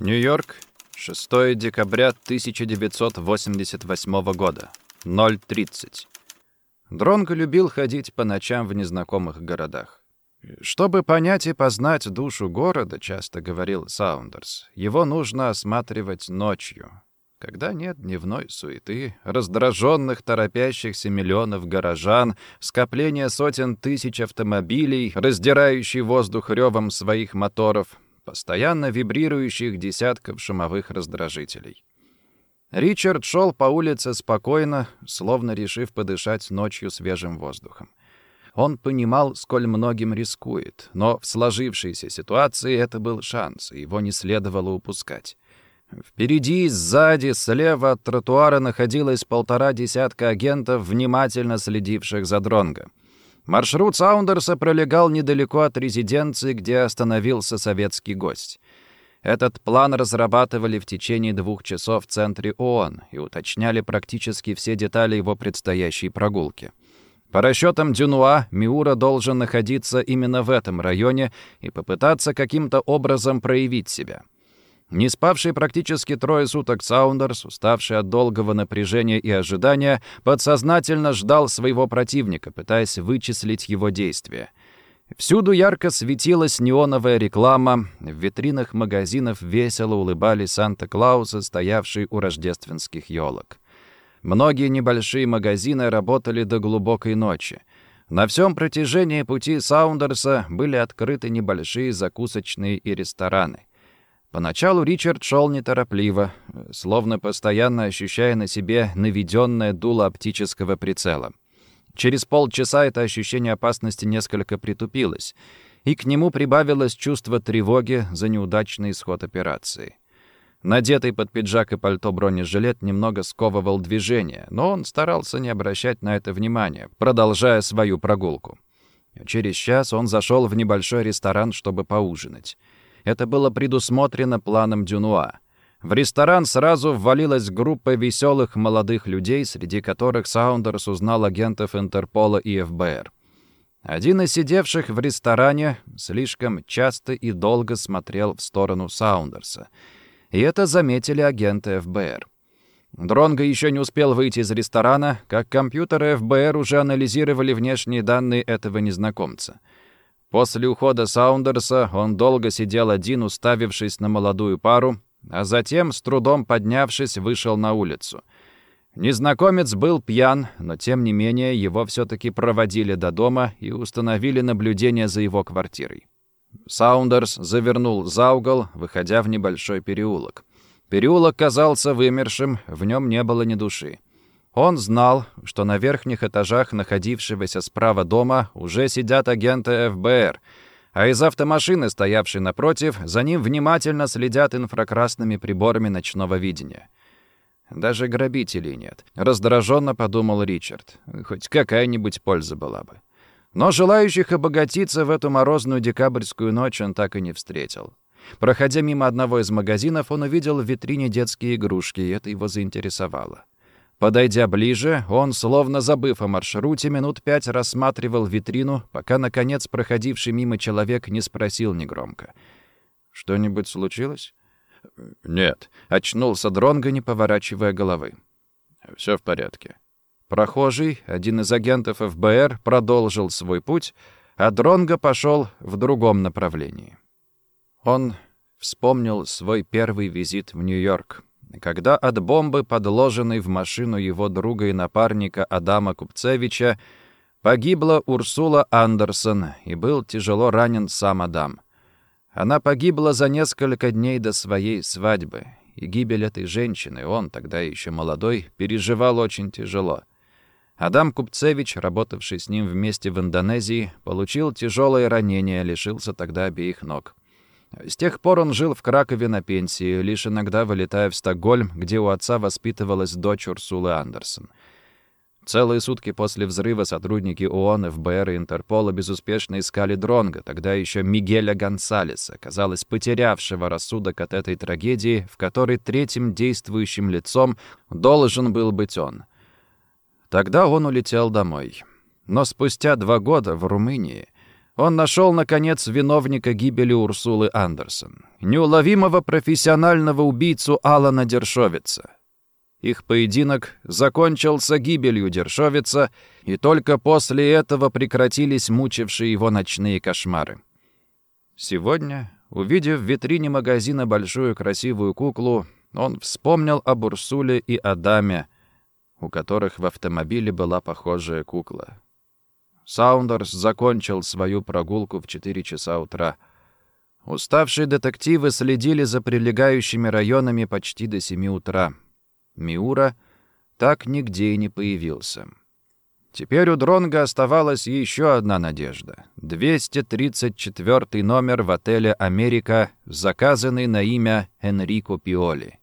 Нью-Йорк, 6 декабря 1988 года, 0.30. Дронго любил ходить по ночам в незнакомых городах. «Чтобы понять и познать душу города, — часто говорил Саундерс, — его нужно осматривать ночью, когда нет дневной суеты, раздраженных, торопящихся миллионов горожан, скопления сотен тысяч автомобилей, раздирающий воздух ревом своих моторов, постоянно вибрирующих десятков шумовых раздражителей. Ричард шел по улице спокойно, словно решив подышать ночью свежим воздухом. Он понимал, сколь многим рискует, но в сложившейся ситуации это был шанс, и его не следовало упускать. Впереди, сзади, слева от тротуара находилось полтора десятка агентов, внимательно следивших за Дронго. Маршрут Саундерса пролегал недалеко от резиденции, где остановился советский гость. Этот план разрабатывали в течение двух часов в центре ООН и уточняли практически все детали его предстоящей прогулки. По расчетам Дюнуа, Миура должен находиться именно в этом районе и попытаться каким-то образом проявить себя. Не спавший практически трое суток Саундерс, уставший от долгого напряжения и ожидания, подсознательно ждал своего противника, пытаясь вычислить его действия. Всюду ярко светилась неоновая реклама, в витринах магазинов весело улыбались Санта-Клаусы, стоявшие у рождественских елок. Многие небольшие магазины работали до глубокой ночи. На всем протяжении пути Саундерса были открыты небольшие закусочные и рестораны. Поначалу Ричард шел неторопливо, словно постоянно ощущая на себе наведенное дуло оптического прицела. Через полчаса это ощущение опасности несколько притупилось, и к нему прибавилось чувство тревоги за неудачный исход операции. Надетый под пиджак и пальто бронежилет немного сковывал движение, но он старался не обращать на это внимания, продолжая свою прогулку. Через час он зашел в небольшой ресторан, чтобы поужинать. Это было предусмотрено планом Дюнуа. В ресторан сразу ввалилась группа веселых молодых людей, среди которых Саундерс узнал агентов Интерпола и ФБР. Один из сидевших в ресторане слишком часто и долго смотрел в сторону Саундерса. И это заметили агенты ФБР. Дронго еще не успел выйти из ресторана, как компьютеры ФБР уже анализировали внешние данные этого незнакомца. После ухода Саундерса он долго сидел один, уставившись на молодую пару, а затем, с трудом поднявшись, вышел на улицу. Незнакомец был пьян, но тем не менее его все-таки проводили до дома и установили наблюдение за его квартирой. Саундерс завернул за угол, выходя в небольшой переулок. Переулок казался вымершим, в нем не было ни души. Он знал, что на верхних этажах находившегося справа дома уже сидят агенты ФБР, а из автомашины, стоявшей напротив, за ним внимательно следят инфракрасными приборами ночного видения. Даже грабителей нет. Раздраженно подумал Ричард. Хоть какая-нибудь польза была бы. Но желающих обогатиться в эту морозную декабрьскую ночь он так и не встретил. Проходя мимо одного из магазинов, он увидел в витрине детские игрушки, и это его заинтересовало. Подойдя ближе, он, словно забыв о маршруте, минут пять рассматривал витрину, пока, наконец, проходивший мимо человек не спросил негромко. «Что-нибудь случилось?» «Нет», — очнулся Дронго, не поворачивая головы. «Все в порядке». Прохожий, один из агентов ФБР, продолжил свой путь, а Дронго пошел в другом направлении. Он вспомнил свой первый визит в Нью-Йорк когда от бомбы, подложенной в машину его друга и напарника Адама Купцевича, погибла Урсула Андерсон и был тяжело ранен сам Адам. Она погибла за несколько дней до своей свадьбы, и гибель этой женщины он, тогда еще молодой, переживал очень тяжело. Адам Купцевич, работавший с ним вместе в Индонезии, получил тяжелое ранение, лишился тогда обеих ног. С тех пор он жил в Кракове на пенсии, лишь иногда вылетая в Стокгольм, где у отца воспитывалась дочь Урсулы Андерсон. Целые сутки после взрыва сотрудники ООН, ФБР и Интерпола безуспешно искали Дронга, тогда еще Мигеля Гонсалеса, казалось, потерявшего рассудок от этой трагедии, в которой третьим действующим лицом должен был быть он. Тогда он улетел домой. Но спустя два года в Румынии Он нашел, наконец, виновника гибели Урсулы Андерсон, неуловимого профессионального убийцу Алана Дершовица. Их поединок закончился гибелью Дершовица, и только после этого прекратились мучившие его ночные кошмары. Сегодня, увидев в витрине магазина большую красивую куклу, он вспомнил об Урсуле и Адаме, у которых в автомобиле была похожая кукла. Саундерс закончил свою прогулку в 4 часа утра. Уставшие детективы следили за прилегающими районами почти до 7 утра. Миура так нигде и не появился. Теперь у Дронга оставалась еще одна надежда. 234 номер в отеле «Америка», заказанный на имя Энрико Пиоли.